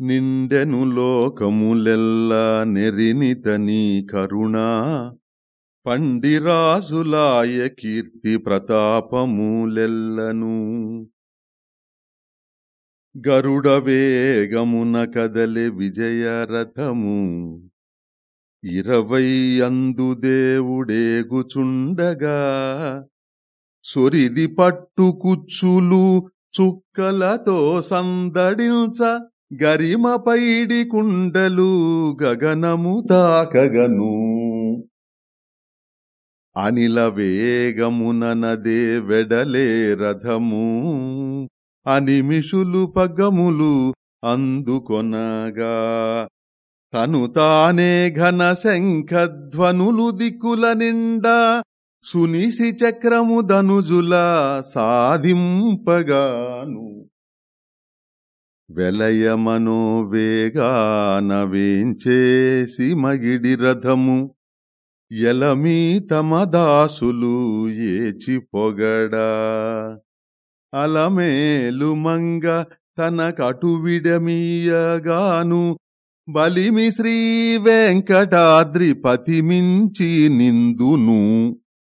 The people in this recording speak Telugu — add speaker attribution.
Speaker 1: నిండెను లోకములెల్లా నెరినితని కరుణ. పండిరాజులాయ కీర్తి ప్రతాపములెల్లను. గరుడ వేగమున కదలె విజయరథము. ఇరవై అందు దేవుడేగుచుండగా. సొరిది పట్టుకుచ్చులు చుక్కలతో సందడించ గరిమ పైడి కుండలు గగనము తాకగను. అనిల వేగముననదే వెడలే రథము. అనిమిషులు పగములు అందుకొనగా. తను తానే ఘన శంఖధ్వనులు దిక్కుల నిండా. సునిసి చక్రము ధనుజుల సాధింపగాను. వెలయమనో వేగాన వేంచేసి మగిడి రథము. ఎలమీ తమ దాసులు ఏచి పొగడా. అలమేలు మంగ తన కటువిడమీయగాను బలిమి శ్రీ వెంకటాద్రిపతి మించి నిందును.